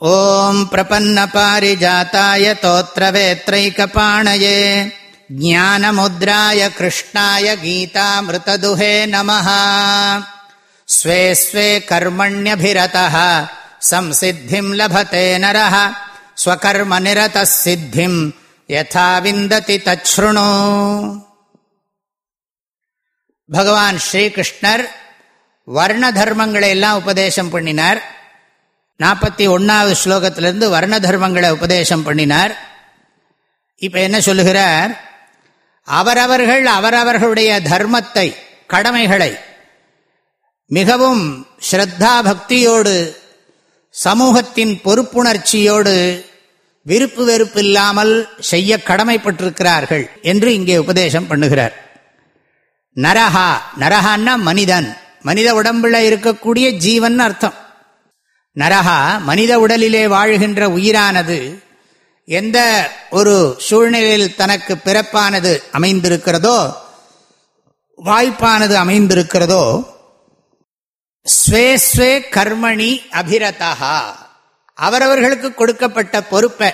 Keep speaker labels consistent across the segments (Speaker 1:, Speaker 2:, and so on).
Speaker 1: ॐ प्रपन्नपारिजाताय तोत्रवेत्रैकपाणये ज्ञानमुद्राय कृष्णाय गीतामृतदुहे नमः स्वे स्वे कर्मण्यभिरतः संसिद्धिम् लभते नरः स्वकर्मनिरतः सिद्धिम् यथा विन्दति तच्छृणु பகவான் ஸ்ரீகிருஷ்ணர் வர்ண தர்மங்களை எல்லாம் உபதேசம் பண்ணினார் நாற்பத்தி ஒன்னாவது ஸ்லோகத்திலிருந்து வர்ண தர்மங்களை உபதேசம் பண்ணினார். இப்ப என்ன சொல்லுகிறார்? அவரவர்கள் அவரவர்களுடைய தர்மத்தை கடமைகளை மிகவும் ஸ்ரத்தா பக்தியோடு சமூகத்தின் பொறுப்புணர்ச்சியோடு விருப்பு வெறுப்பு இல்லாமல் செய்ய கடமைப்பட்டிருக்கிறார்கள் என்று இங்கே உபதேசம் பண்ணுகிறார். நரஹா நரஹான்னா மனிதன். மனித உடம்புல இருக்கக்கூடிய ஜீவன் அர்த்தம். நரகா மனித உடலிலே வாழ்கின்ற உயிரானது எந்த ஒரு சூழ்நிலையில் தனக்கு பிறப்பானது அமைந்திருக்கிறதோ வாய்ப்பானது அமைந்திருக்கிறதோ ஸ்வே ஸ்வே கர்மணி அபிரதா அவரவர்களுக்கு கொடுக்கப்பட்ட பொறுப்பை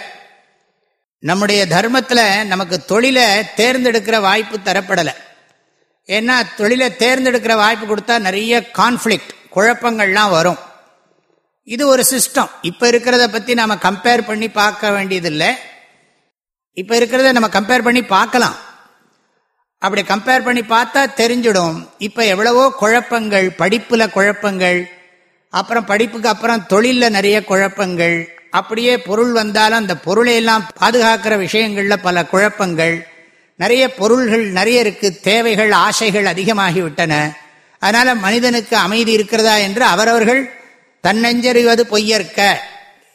Speaker 1: நம்முடைய தர்மத்தில் நமக்கு தொழிலை தேர்ந்தெடுக்கிற வாய்ப்பு தரப்படலை. ஏன்னா தொழிலை தேர்ந்தெடுக்கிற வாய்ப்பு கொடுத்தா நிறைய கான்ஃப்ளிக்ட் குழப்பங்கள்லாம் வரும். இது ஒரு சிஸ்டம் இப்போ இருக்கிறத பற்றி நாம் கம்பேர் பண்ணி பார்க்க வேண்டியதில்லை. இப்போ இருக்கிறத நம்ம கம்பேர் பண்ணி பார்க்கலாம். அப்படி கம்பேர் பண்ணி பார்த்தா தெரிஞ்சிடும். இப்போ எவ்வளவோ குழப்பங்கள் படிப்பில் குழப்பங்கள் அப்புறம் படிப்புக்கு அப்புறம் தொழிலில் நிறைய குழப்பங்கள் அப்படியே பொருள் வந்தாலும் அந்த பொருளையெல்லாம் பாதுகாக்கிற விஷயங்களில் பல குழப்பங்கள் நிறைய பொருள்கள் நிறைய இருக்குது தேவைகள் ஆசைகள் அதிகமாகிவிட்டன. அதனால் மனிதனுக்கு அமைதி இருக்கிறதா என்று அவரவர்கள் தன்னெஞ்சறிவது பொய்யற்க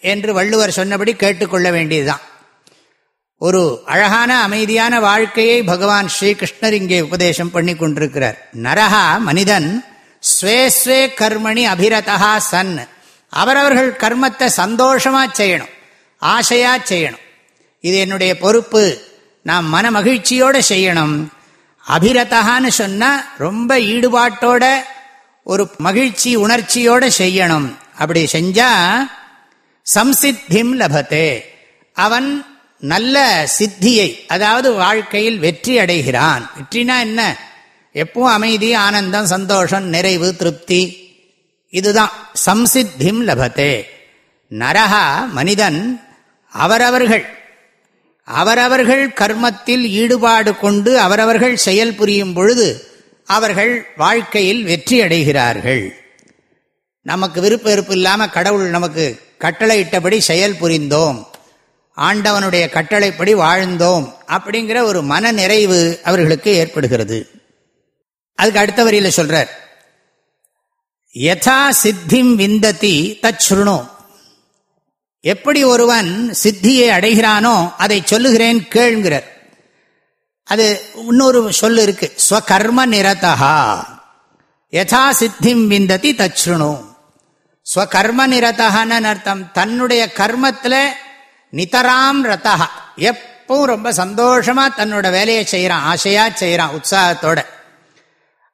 Speaker 1: என்று வள்ளுவர் சொன்னபடி கேட்டுக்கொள்ள வேண்டியதுதான். ஒரு அழகான அமைதியான வாழ்க்கையை பகவான் ஸ்ரீகிருஷ்ணர் இங்கே உபதேசம் பண்ணி கொண்டிருக்கிறார். நரகா மனிதன் ஸ்வே ஸ்வே கர்மணி அபிரதா சன். அவரவர்கள் கர்மத்தை சந்தோஷமா செய்யணும் ஆசையா செய்யணும். இது என்னுடைய பொறுப்பு. நாம் மன மகிழ்ச்சியோடு செய்யணும். அபிரதகான்னு சொன்னால் ரொம்ப ஈடுபாட்டோட ஒரு மகிழ்ச்சி உணர்ச்சியோடு செய்யணும். அப்படி செஞ்சா சம்சித்திம் லபத்தே. அவன் நல்ல சித்தியை அதாவது வாழ்க்கையில் வெற்றி அடைகிறான். வெற்றினா என்ன? எப்பவும் அமைதி ஆனந்தம் சந்தோஷம் நிறைவு திருப்தி. இதுதான் சம்சித்திம் லபத்தே. நரகா மனிதன் அவரவர்கள். அவரவர்கள் கர்மத்தில் ஈடுபாடு கொண்டு அவரவர்கள் செயல் புரியும் பொழுது அவர்கள் வாழ்க்கையில் வெற்றி அடைகிறார்கள். நமக்கு விருப்ப வெறுப்பு இல்லாமல் கடவுள் நமக்கு கட்டளையிட்டபடி செயல் புரிந்தோம். ஆண்டவனுடைய கட்டளைப்படி வாழ்ந்தோம் அப்படிங்கிற ஒரு மன நிறைவு அவர்களுக்கு ஏற்படுகிறது. அதுக்கு அடுத்த வரியில் சொல்றார். யதா சித்திம் விந்ததி தச்ருணோ எப்படி ஒருவன் சித்தியை அடைகிறானோ அதை சொல்லுகிறேன் கேள்கிறார் அது இன்னொரு சொல்லு இருக்கு. ஸ்வகர்ம நிரதா யதா சித்திம் விந்ததி தச்ருணோம் ஸ்வகர்ம நிரதகன்னு அர்த்தம். தன்னுடைய கர்மத்தில் நிதராம் ரதா எப்பவும் ரொம்ப சந்தோஷமாக தன்னோட வேலையை செய்கிறான் ஆசையா செய்கிறான் உற்சாகத்தோட.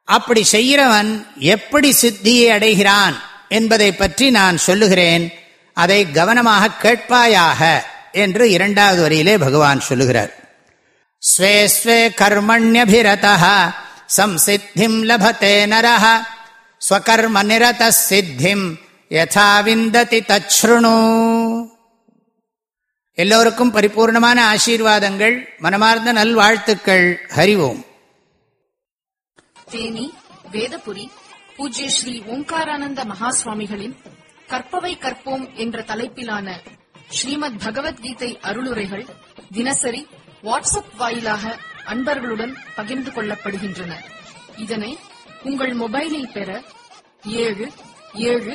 Speaker 1: அப்படி செய்கிறவன் எப்படி சித்தியை அடைகிறான் என்பதை பற்றி நான் சொல்லுகிறேன். அதை கவனமாக கேட்பாயாக என்று இரண்டாவது வரியிலே பகவான் சொல்லுகிறார். Sway sway கர்மண்யபிரதா சம்சித்திம் லபத்தே நரஹ. ஸ்வகர்ம நிரத சித்திம் யதா விந்ததி தச்ருணு எல்லோருக்கும் பரிபூர்ணமான ஆசீர்வாதங்கள் மனமார்ந்த நல்வாழ்த்துக்கள் ஹரிவோம்
Speaker 2: தேனி வேதபுரி பூஜ்ய ஸ்ரீ ஓங்காரானந்த மகாசுவாமிகளின் கற்பவை கற்போம் என்ற தலைப்பிலான ஸ்ரீமத் பகவத்கீதை அருளுரைகள் தினசரி வாட்ஸ்அப் வாயிலாக அன்பர்களுடன் பகிர்ந்து கொள்ளப்படுகின்றன இதனை உங்கள் மொபைலில் பெற ஏழு ஏழு